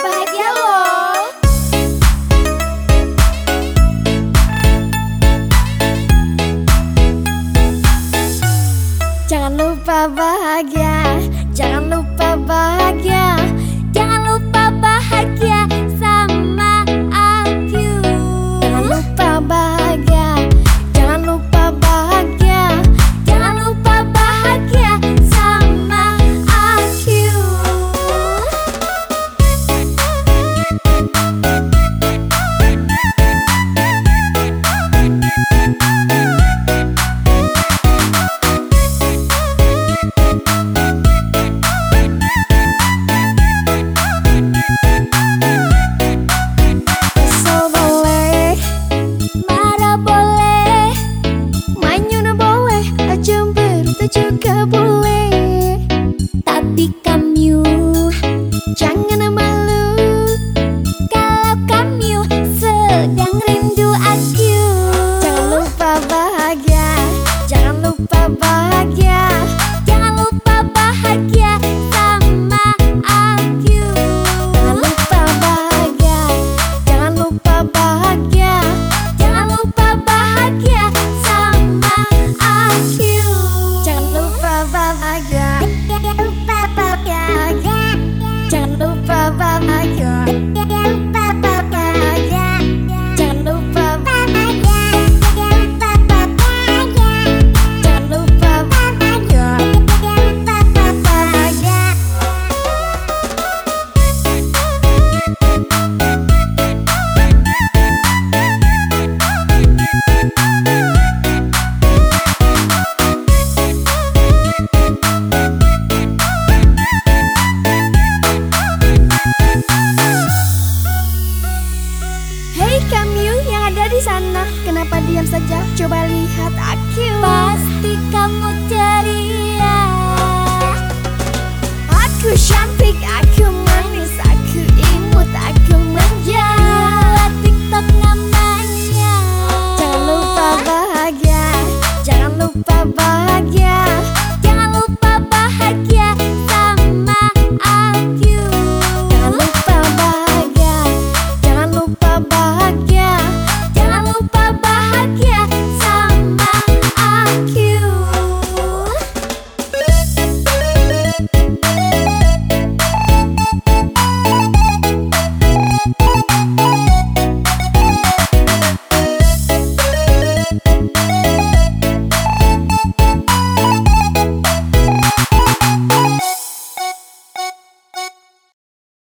bahagia loh. Jangan lupa bahagia, jangan lupa bahagia. Kenapa diam saja? Coba lihat aku Pasti kamu ceria Aku syak